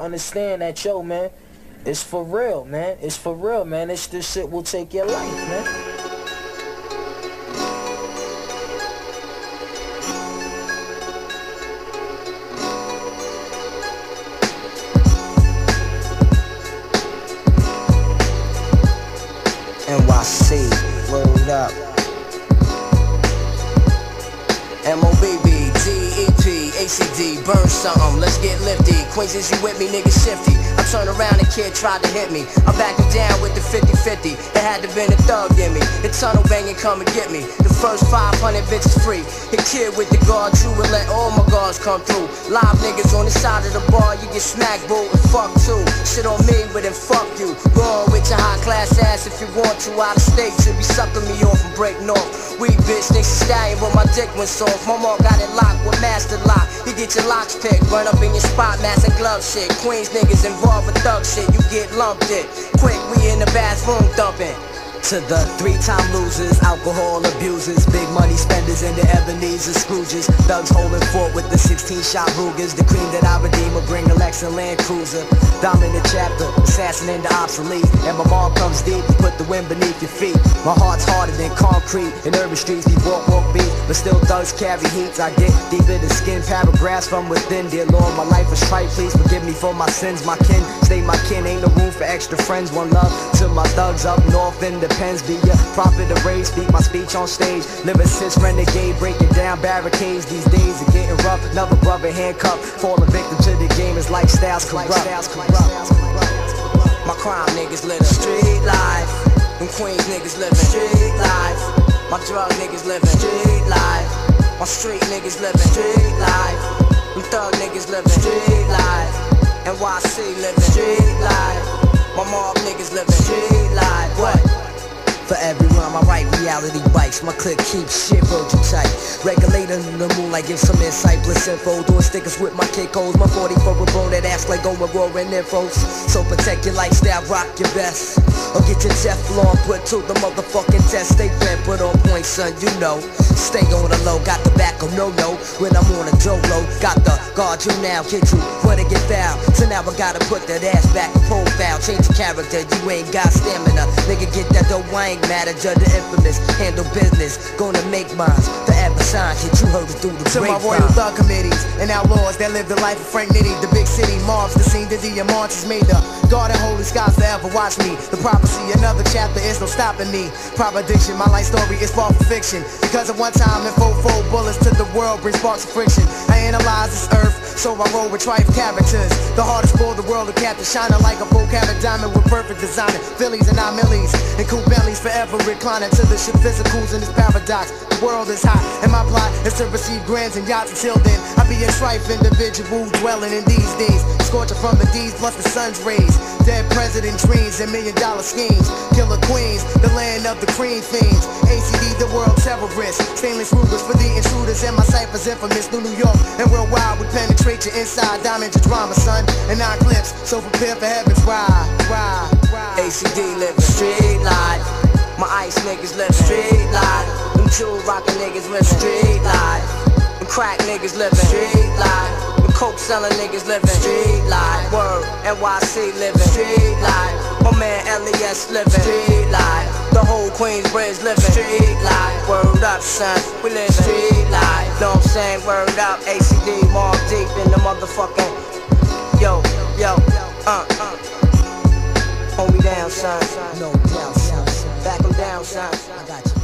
understand that, yo, man, it's for real, man. It's for real, man. This this shit will take your life, man. NYC, word up. M-O-B-B, ACD, burn something, let's get lifty. Queens, is you with me, nigga shifty. I turn around and kid tried to hit me. I back him down with the 50-50. It had to been a thug in me. The tunnel banging come and get me. The first 500 bitches free. The kid with the guard true and let all my guards come through. Live niggas on the side of the bar, you get smacked, boo, and fuck too. Shit on me, but then fuck you. On with your high class ass if you want to. Out of state, should be sucking me off and break north. We bitch thinks stallion, but my dick went soft. My mom got it locked with master lock. You get your locks picked, run up in your spot, mask and glove shit. Queens niggas involved involved with thug shit, you get lumped in. Quick, we in the bathroom dumping. To the three-time losers, alcohol abusers, big money spenders, and the Ebenezer Scrooges. Thugs holding fort with the 16-shot Rugers. The cream that I redeem will bring a Lexus Land Cruiser. Dominant chapter, assassin in the obsolete. And my mom comes deep, you put the wind beneath your feet. My heart's harder than concrete. In urban streets, we walk, walk beat. But still thugs carry heat. I get deeper than skin, paragraphs from within. Dear Lord, my life is trite. Please forgive me for my sins. My kin, stay my kin. Ain't no room for extra friends. One love to my thugs up north in the pens be a prophet of rage. Speak my speech on stage. Lyricist, renegade, breaking down barricades. These days are getting rough. Another brother handcuffed, falling victim to the game. His lifestyle's corrupt. My crime niggas live street life. Them Queens niggas living street life. My drug niggas living street life. My street niggas living street life. Them thug niggas living street life. NYC living street life. My mob niggas living street? For every rhyme I write, reality bites. My click keeps shit road tight. Regulator in the moon, like give some insight, bliss info. Doing stickers with my kick holes. My 40 for a bro that acts like going roaring infos. So protect your lifestyle, rock your best. Or get your Teflon put to the motherfucking test. Stay plan, put on point, son, you know. Stay on the low, got the back of no no. When I'm on a Jolo, got the guard you now, kid you wanna get foul. So now I gotta put that ass back in profile. Change your character, you ain't got stamina. Nigga, get that dough, I ain't manager, the infamous, handle business, gonna make mines. Forever sign shit you heard through the To my royal thug committees and outlaws that live the life of Frank Nitty, the big city mobs, the scene the March is made up. God and holy skies forever watch me. The prophecy, another chapter is no stopping me. Proposition, my life story is far from fiction. Because of one time and four bullets to the world bring sparks of friction. I analyze this earth, so I roll with trife characters. The hardest for the world to capture, shining like a full carat diamond with perfect design. Phillies and nine millies and cool bellies forever reclining to the ship physicals in this paradox. The world is hot, and my plot is to receive grands and yachts. Until then, I be a trife individual dwelling in these days. Scorching from the D's plus the sun's rays. Dead president dreams and million dollar schemes. Killer queens, the land of the cream fiends. ACD, the world terrorist. Stainless Rugers for the intruders, and my ciphers infamous. New New York and worldwide, we penetrate your inside. Diamond your drama, son, and nine clips. So prepare for heaven's ride. ACD living street life. My ice niggas living street life. Them two rockin' niggas living street life. Them crack niggas living street life. Them coke selling niggas living street life. Word, NYC living street life. My man Elias living street life. The whole Queensbridge living street life. Word up, son, we living street life. Know what I'm saying? Word up, ACD, Mobb Deep in the motherfucking. Yo, yo, uh, uh. Hold me down, son. No doubt, son. Back him down, son. I got you.